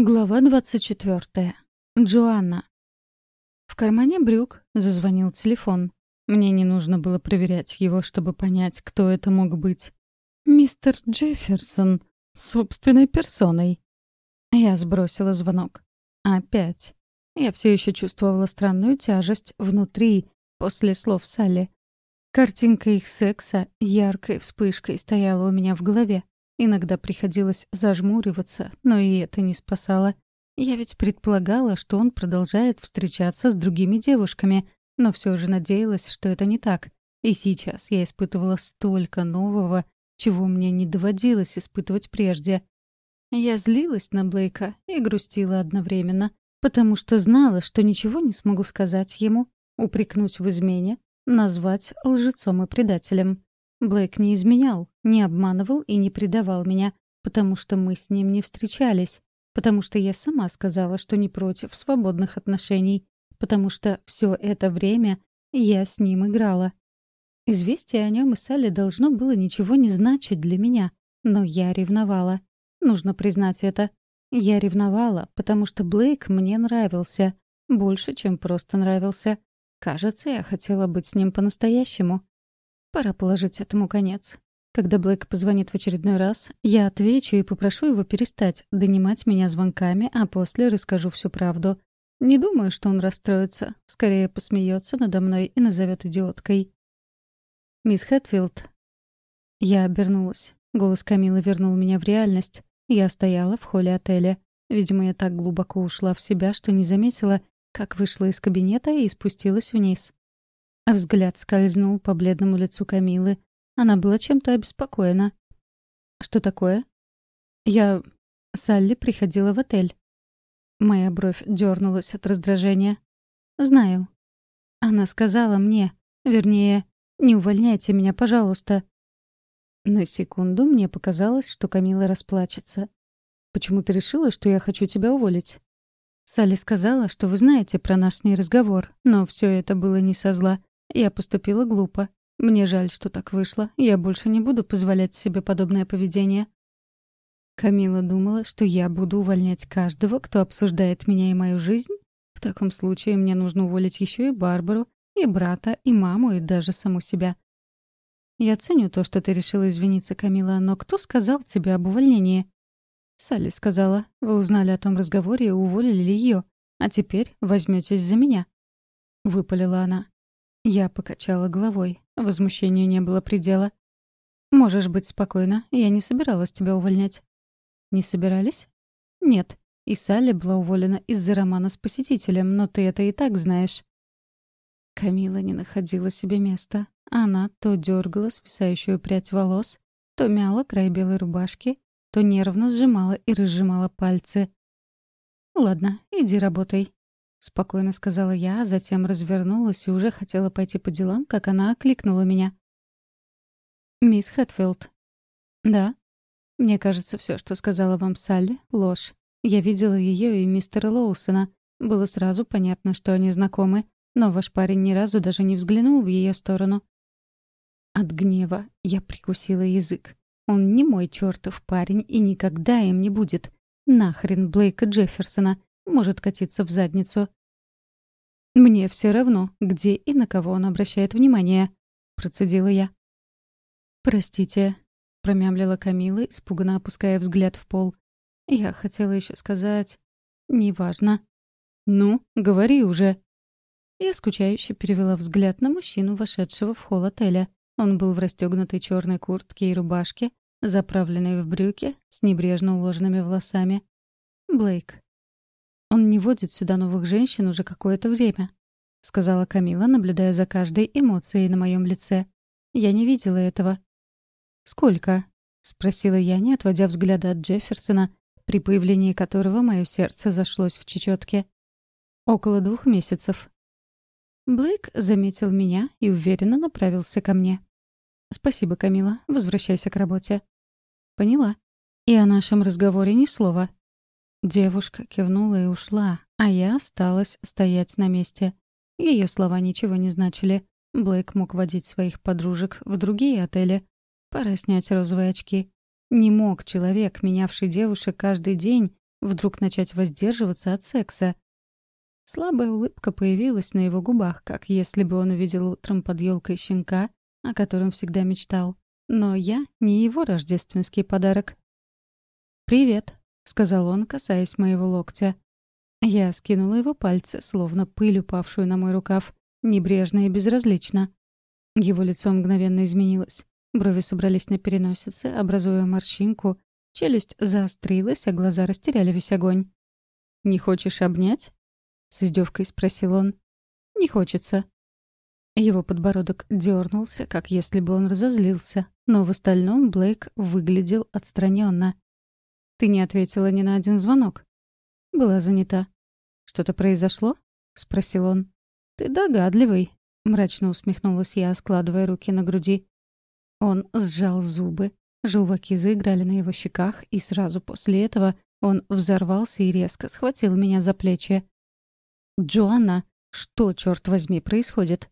Глава 24. Джоанна. В кармане брюк зазвонил телефон. Мне не нужно было проверять его, чтобы понять, кто это мог быть. Мистер Джефферсон, собственной персоной. Я сбросила звонок. Опять. Я все еще чувствовала странную тяжесть внутри после слов Салли. Картинка их секса яркой вспышкой стояла у меня в голове. Иногда приходилось зажмуриваться, но и это не спасало. Я ведь предполагала, что он продолжает встречаться с другими девушками, но все же надеялась, что это не так. И сейчас я испытывала столько нового, чего мне не доводилось испытывать прежде. Я злилась на Блейка и грустила одновременно, потому что знала, что ничего не смогу сказать ему, упрекнуть в измене, назвать лжецом и предателем. Блэк не изменял, не обманывал и не предавал меня, потому что мы с ним не встречались, потому что я сама сказала, что не против свободных отношений, потому что все это время я с ним играла. Известие о нем и Салли должно было ничего не значить для меня, но я ревновала. Нужно признать это. Я ревновала, потому что Блейк мне нравился. Больше, чем просто нравился. Кажется, я хотела быть с ним по-настоящему. Пора положить этому конец. Когда Блэк позвонит в очередной раз, я отвечу и попрошу его перестать донимать меня звонками, а после расскажу всю правду. Не думаю, что он расстроится. Скорее посмеется надо мной и назовет идиоткой. «Мисс Хэтфилд». Я обернулась. Голос Камилы вернул меня в реальность. Я стояла в холле отеля. Видимо, я так глубоко ушла в себя, что не заметила, как вышла из кабинета и спустилась вниз. А взгляд скользнул по бледному лицу Камилы. Она была чем-то обеспокоена. «Что такое?» «Я...» Салли приходила в отель. Моя бровь дернулась от раздражения. «Знаю». Она сказала мне, вернее, «Не увольняйте меня, пожалуйста». На секунду мне показалось, что Камила расплачется. «Почему ты решила, что я хочу тебя уволить?» Салли сказала, что вы знаете про наш с ней разговор, но все это было не со зла. Я поступила глупо. Мне жаль, что так вышло. Я больше не буду позволять себе подобное поведение. Камила думала, что я буду увольнять каждого, кто обсуждает меня и мою жизнь. В таком случае мне нужно уволить еще и Барбару, и брата, и маму, и даже саму себя. Я ценю то, что ты решила извиниться, Камила, но кто сказал тебе об увольнении? Салли сказала. Вы узнали о том разговоре и уволили ее, а теперь возьметесь за меня. Выпалила она. Я покачала головой. Возмущению не было предела. «Можешь быть спокойна, я не собиралась тебя увольнять». «Не собирались?» «Нет. И Салли была уволена из-за романа с посетителем, но ты это и так знаешь». Камила не находила себе места. Она то дергала свисающую прядь волос, то мяла край белой рубашки, то нервно сжимала и разжимала пальцы. «Ладно, иди работай», — спокойно сказала я, затем развернулась и уже хотела пойти по делам, как она окликнула меня. «Мисс Хэтфилд». «Да». «Мне кажется, все, что сказала вам Салли, — ложь. Я видела ее и мистера Лоусона. Было сразу понятно, что они знакомы, но ваш парень ни разу даже не взглянул в ее сторону». От гнева я прикусила язык. Он не мой чертов парень и никогда им не будет. Нахрен Блейка Джефферсона может катиться в задницу. «Мне все равно, где и на кого он обращает внимание», — процедила я. «Простите», — промямлила Камила, испуганно опуская взгляд в пол. Я хотела еще сказать... «Неважно». «Ну, говори уже». Я скучающе перевела взгляд на мужчину, вошедшего в холл отеля. Он был в расстегнутой черной куртке и рубашке, заправленной в брюки, с небрежно уложенными волосами. Блейк. Он не водит сюда новых женщин уже какое-то время», — сказала Камила, наблюдая за каждой эмоцией на моем лице. «Я не видела этого». «Сколько?» — спросила я, не отводя взгляда от Джефферсона, при появлении которого мое сердце зашлось в чечетке. «Около двух месяцев». Блейк заметил меня и уверенно направился ко мне. «Спасибо, Камила. Возвращайся к работе». «Поняла. И о нашем разговоре ни слова. Девушка кивнула и ушла, а я осталась стоять на месте. Ее слова ничего не значили. Блейк мог водить своих подружек в другие отели. Пора снять розовые очки. Не мог человек, менявший девушек каждый день, Вдруг начать воздерживаться от секса? Слабая улыбка появилась на его губах, как если бы он увидел утром под елкой щенка, о котором всегда мечтал. Но я не его рождественский подарок. «Привет», — сказал он, касаясь моего локтя. Я скинула его пальцы, словно пыль, упавшую на мой рукав, небрежно и безразлично. Его лицо мгновенно изменилось. Брови собрались на переносице, образуя морщинку, челюсть заострилась, а глаза растеряли весь огонь. «Не хочешь обнять?» — с издевкой спросил он. «Не хочется». Его подбородок дернулся, как если бы он разозлился, но в остальном Блейк выглядел отстраненно. «Ты не ответила ни на один звонок?» «Была занята». «Что-то произошло?» — спросил он. «Ты догадливый», — мрачно усмехнулась я, складывая руки на груди. Он сжал зубы, желваки заиграли на его щеках, и сразу после этого он взорвался и резко схватил меня за плечи. «Джоанна, что, черт возьми, происходит?»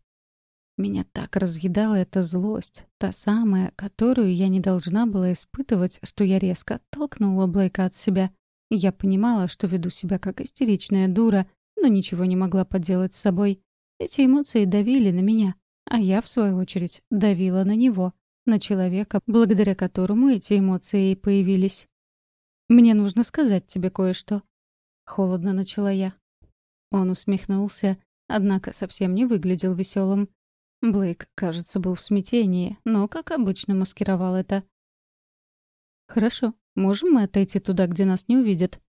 Меня так разъедала эта злость, та самая, которую я не должна была испытывать, что я резко оттолкнула Блейка от себя. Я понимала, что веду себя как истеричная дура, но ничего не могла поделать с собой. Эти эмоции давили на меня, а я, в свою очередь, давила на него, на человека, благодаря которому эти эмоции и появились. «Мне нужно сказать тебе кое-что», — холодно начала я. Он усмехнулся, однако совсем не выглядел веселым. Блейк, кажется, был в смятении, но, как обычно, маскировал это. «Хорошо, можем мы отойти туда, где нас не увидят?»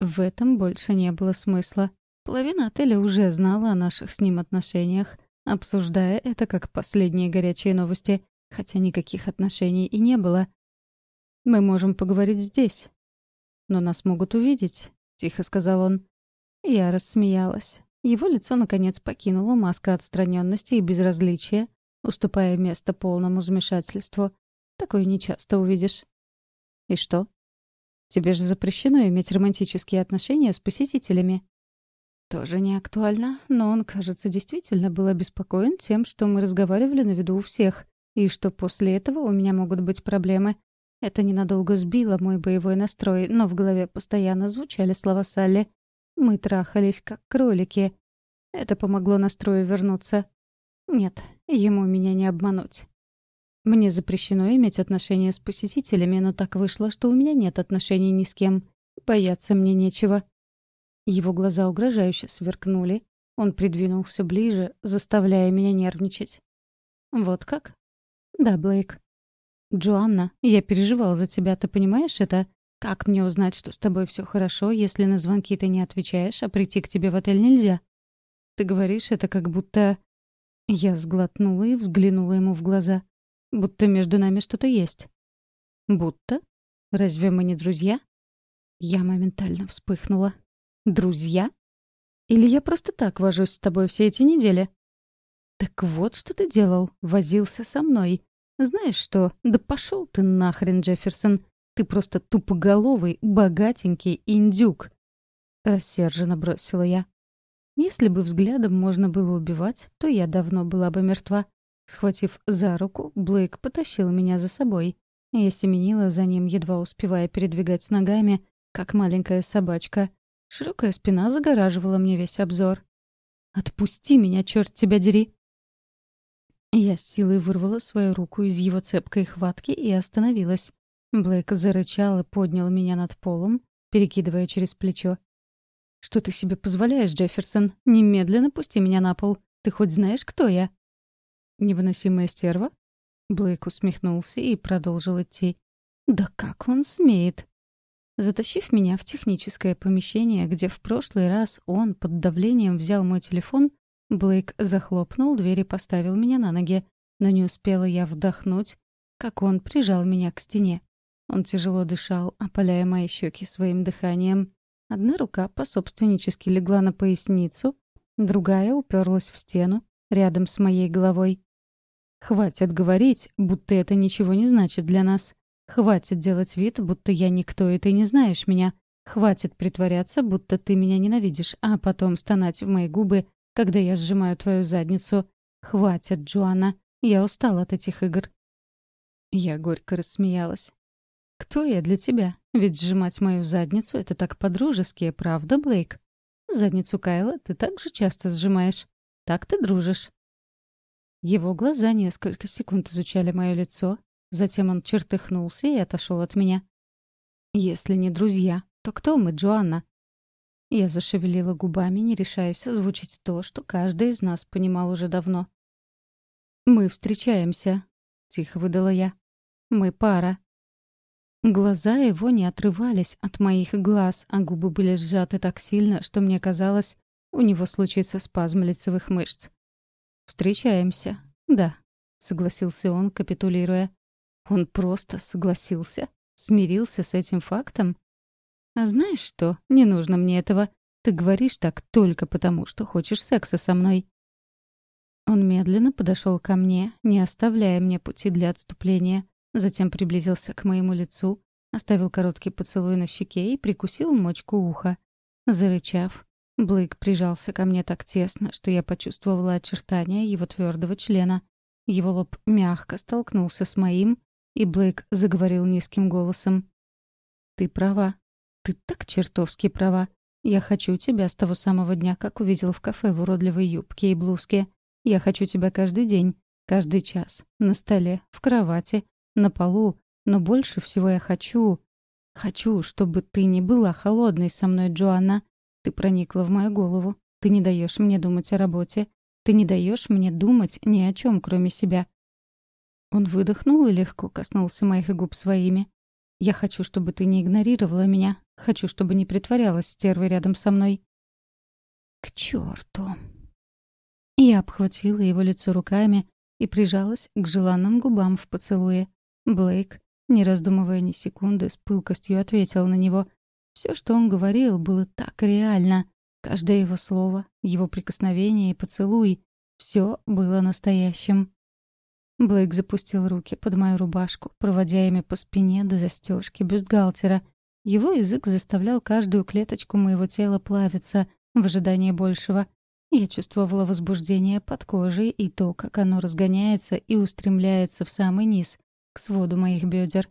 В этом больше не было смысла. Половина отеля уже знала о наших с ним отношениях, обсуждая это как последние горячие новости, хотя никаких отношений и не было. «Мы можем поговорить здесь». «Но нас могут увидеть», — тихо сказал он. Я рассмеялась. Его лицо, наконец, покинула маска отстраненности и безразличия, уступая место полному замешательству. Такое нечасто увидишь. И что? Тебе же запрещено иметь романтические отношения с посетителями. Тоже не актуально, но он, кажется, действительно был обеспокоен тем, что мы разговаривали на виду у всех, и что после этого у меня могут быть проблемы. Это ненадолго сбило мой боевой настрой, но в голове постоянно звучали слова Салли. Мы трахались, как кролики. Это помогло настрою вернуться. Нет, ему меня не обмануть. Мне запрещено иметь отношения с посетителями, но так вышло, что у меня нет отношений ни с кем. Бояться мне нечего. Его глаза угрожающе сверкнули. Он придвинулся ближе, заставляя меня нервничать. «Вот как?» «Да, Блейк». «Джоанна, я переживал за тебя, ты понимаешь это? Как мне узнать, что с тобой все хорошо, если на звонки ты не отвечаешь, а прийти к тебе в отель нельзя? Ты говоришь это как будто...» Я сглотнула и взглянула ему в глаза. Будто между нами что-то есть. «Будто? Разве мы не друзья?» Я моментально вспыхнула. «Друзья? Или я просто так вожусь с тобой все эти недели?» «Так вот, что ты делал. Возился со мной. Знаешь что? Да пошел ты нахрен, Джефферсон. Ты просто тупоголовый, богатенький индюк!» Рассерженно бросила я. Если бы взглядом можно было убивать, то я давно была бы мертва. Схватив за руку, Блейк потащил меня за собой. Я семенила за ним, едва успевая передвигать ногами, как маленькая собачка. Широкая спина загораживала мне весь обзор. «Отпусти меня, черт тебя дери!» Я с силой вырвала свою руку из его цепкой хватки и остановилась. Блейк зарычал и поднял меня над полом, перекидывая через плечо. «Что ты себе позволяешь, Джефферсон? Немедленно пусти меня на пол. Ты хоть знаешь, кто я?» «Невыносимая стерва?» Блейк усмехнулся и продолжил идти. «Да как он смеет?» Затащив меня в техническое помещение, где в прошлый раз он под давлением взял мой телефон, Блейк захлопнул дверь и поставил меня на ноги. Но не успела я вдохнуть, как он прижал меня к стене. Он тяжело дышал, опаляя мои щеки своим дыханием. Одна рука пособственнически легла на поясницу, другая уперлась в стену рядом с моей головой. «Хватит говорить, будто это ничего не значит для нас. Хватит делать вид, будто я никто, и ты не знаешь меня. Хватит притворяться, будто ты меня ненавидишь, а потом стонать в мои губы, когда я сжимаю твою задницу. Хватит, Джоанна. Я устала от этих игр». Я горько рассмеялась. «Кто я для тебя? Ведь сжимать мою задницу — это так по-дружески, правда, Блейк? Задницу Кайла ты так же часто сжимаешь. Так ты дружишь. Его глаза несколько секунд изучали мое лицо, затем он чертыхнулся и отошел от меня. «Если не друзья, то кто мы, Джоанна?» Я зашевелила губами, не решаясь озвучить то, что каждый из нас понимал уже давно. «Мы встречаемся», — тихо выдала я. «Мы пара». Глаза его не отрывались от моих глаз, а губы были сжаты так сильно, что мне казалось, у него случится спазм лицевых мышц. «Встречаемся. Да», — согласился он, капитулируя. Он просто согласился, смирился с этим фактом. «А знаешь что? Не нужно мне этого. Ты говоришь так только потому, что хочешь секса со мной». Он медленно подошел ко мне, не оставляя мне пути для отступления, затем приблизился к моему лицу, оставил короткий поцелуй на щеке и прикусил мочку уха. Зарычав, Блейк прижался ко мне так тесно, что я почувствовала очертания его твердого члена. Его лоб мягко столкнулся с моим, и Блейк заговорил низким голосом. «Ты права. Ты так чертовски права. Я хочу тебя с того самого дня, как увидел в кафе в уродливой юбке и блузке. Я хочу тебя каждый день, каждый час, на столе, в кровати, на полу, но больше всего я хочу... Хочу, чтобы ты не была холодной со мной, Джоанна. Ты проникла в мою голову. Ты не даешь мне думать о работе. Ты не даешь мне думать ни о чем, кроме себя. Он выдохнул и легко коснулся моих губ своими. Я хочу, чтобы ты не игнорировала меня. Хочу, чтобы не притворялась стервой рядом со мной. К черту! Я обхватила его лицо руками и прижалась к желанным губам в поцелуе. Блейк, не раздумывая ни секунды, с пылкостью ответил на него — все, что он говорил, было так реально. Каждое его слово, его прикосновение и поцелуй — все было настоящим. Блейк запустил руки под мою рубашку, проводя ими по спине до застежки бюстгальтера. Его язык заставлял каждую клеточку моего тела плавиться в ожидании большего. Я чувствовала возбуждение под кожей и то, как оно разгоняется и устремляется в самый низ, к своду моих бедер.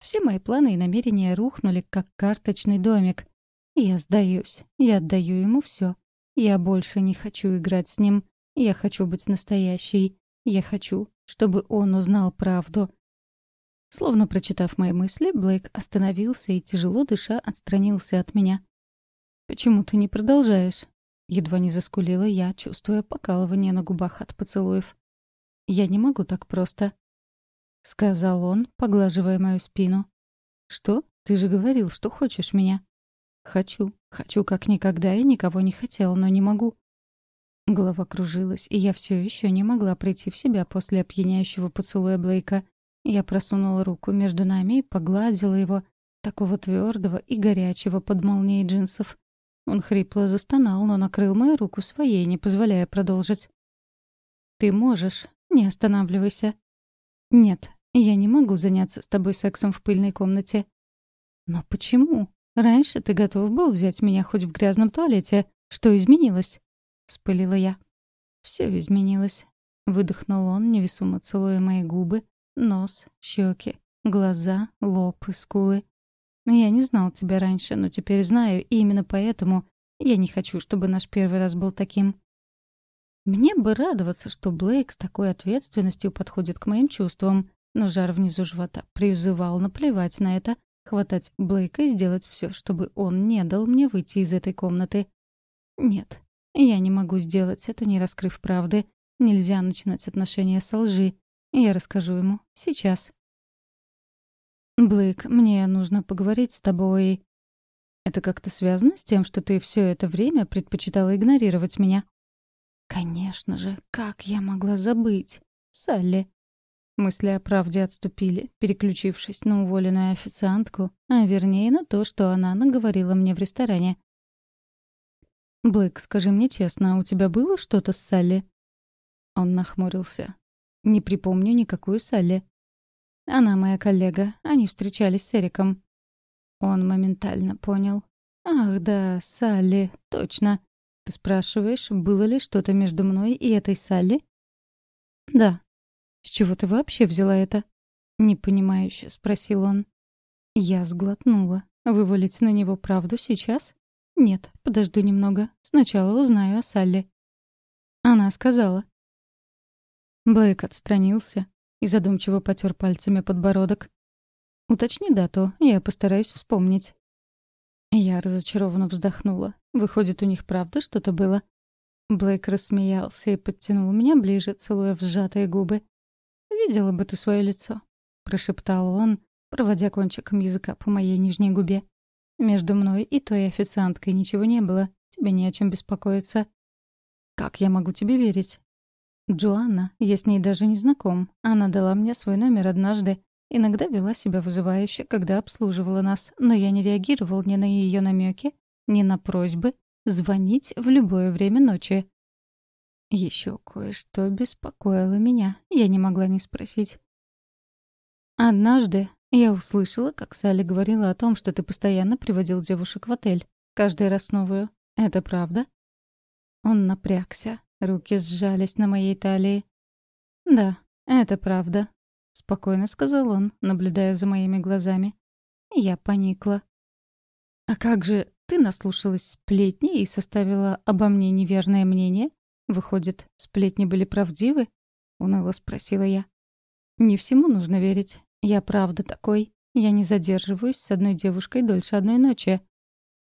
Все мои планы и намерения рухнули, как карточный домик. Я сдаюсь. Я отдаю ему все. Я больше не хочу играть с ним. Я хочу быть настоящей. Я хочу, чтобы он узнал правду. Словно прочитав мои мысли, Блейк остановился и, тяжело дыша, отстранился от меня. «Почему ты не продолжаешь?» Едва не заскулила я, чувствуя покалывание на губах от поцелуев. «Я не могу так просто. — сказал он, поглаживая мою спину. «Что? Ты же говорил, что хочешь меня». «Хочу. Хочу как никогда и никого не хотел, но не могу». Голова кружилась, и я все еще не могла прийти в себя после опьяняющего поцелуя Блейка. Я просунула руку между нами и погладила его, такого твердого и горячего под молнией джинсов. Он хрипло застонал, но накрыл мою руку своей, не позволяя продолжить. «Ты можешь. Не останавливайся», «Нет, я не могу заняться с тобой сексом в пыльной комнате». «Но почему? Раньше ты готов был взять меня хоть в грязном туалете. Что изменилось?» — вспылила я. «Все изменилось», — выдохнул он, невесомо целуя мои губы, нос, щеки, глаза, лоб и скулы. «Я не знал тебя раньше, но теперь знаю, и именно поэтому я не хочу, чтобы наш первый раз был таким. Мне бы радоваться, что Блейк с такой ответственностью подходит к моим чувствам, но жар внизу живота призывал наплевать на это, хватать Блейка и сделать все, чтобы он не дал мне выйти из этой комнаты. Нет, я не могу сделать это, не раскрыв правды. Нельзя начинать отношения со лжи. Я расскажу ему. Сейчас. «Блейк, мне нужно поговорить с тобой». «Это как-то связано с тем, что ты все это время предпочитала игнорировать меня?» Конечно же, как я могла забыть? Салли. Мысли о правде отступили, переключившись на уволенную официантку, а вернее на то, что она наговорила мне в ресторане. «Блэк, скажи мне честно, а у тебя было что-то с Салли?» Он нахмурился. «Не припомню никакую Салли». «Она моя коллега. Они встречались с Эриком». Он моментально понял. «Ах да, Салли, точно. Ты спрашиваешь, было ли что-то между мной и этой Салли? Да. С чего ты вообще взяла это? Непонимающе спросил он. Я сглотнула. Вывалить на него правду сейчас? Нет, подожду немного. Сначала узнаю о Салли. Она сказала. Блейк отстранился и задумчиво потер пальцами подбородок. «Уточни дату, я постараюсь вспомнить». Я разочарованно вздохнула. Выходит, у них правда что-то было? Блейк рассмеялся и подтянул меня ближе, целуя в сжатые губы. «Видела бы ты свое лицо», — прошептал он, проводя кончиком языка по моей нижней губе. «Между мной и той официанткой ничего не было. Тебе не о чем беспокоиться». «Как я могу тебе верить?» «Джоанна, я с ней даже не знаком. Она дала мне свой номер однажды. Иногда вела себя вызывающе, когда обслуживала нас, но я не реагировал ни на ее намеки, ни на просьбы звонить в любое время ночи. Еще кое-что беспокоило меня, я не могла не спросить. «Однажды я услышала, как Салли говорила о том, что ты постоянно приводил девушек в отель. Каждый раз новую. Это правда?» Он напрягся, руки сжались на моей талии. «Да, это правда. — спокойно сказал он, наблюдая за моими глазами. Я поникла. «А как же ты наслушалась сплетни и составила обо мне неверное мнение? Выходит, сплетни были правдивы?» — уныло спросила я. «Не всему нужно верить. Я правда такой. Я не задерживаюсь с одной девушкой дольше одной ночи».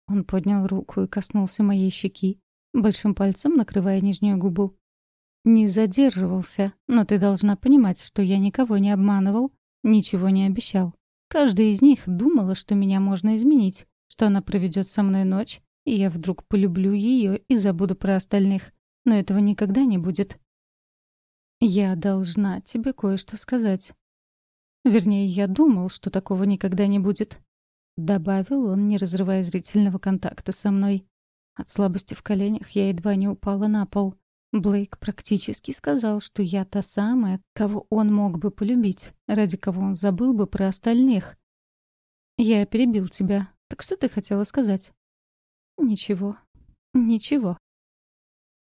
Он поднял руку и коснулся моей щеки, большим пальцем накрывая нижнюю губу. «Не задерживался, но ты должна понимать, что я никого не обманывал, ничего не обещал. Каждая из них думала, что меня можно изменить, что она проведет со мной ночь, и я вдруг полюблю ее и забуду про остальных. Но этого никогда не будет. Я должна тебе кое-что сказать. Вернее, я думал, что такого никогда не будет. Добавил он, не разрывая зрительного контакта со мной. От слабости в коленях я едва не упала на пол. Блейк практически сказал, что я та самая, кого он мог бы полюбить, ради кого он забыл бы про остальных. «Я перебил тебя. Так что ты хотела сказать?» «Ничего. Ничего».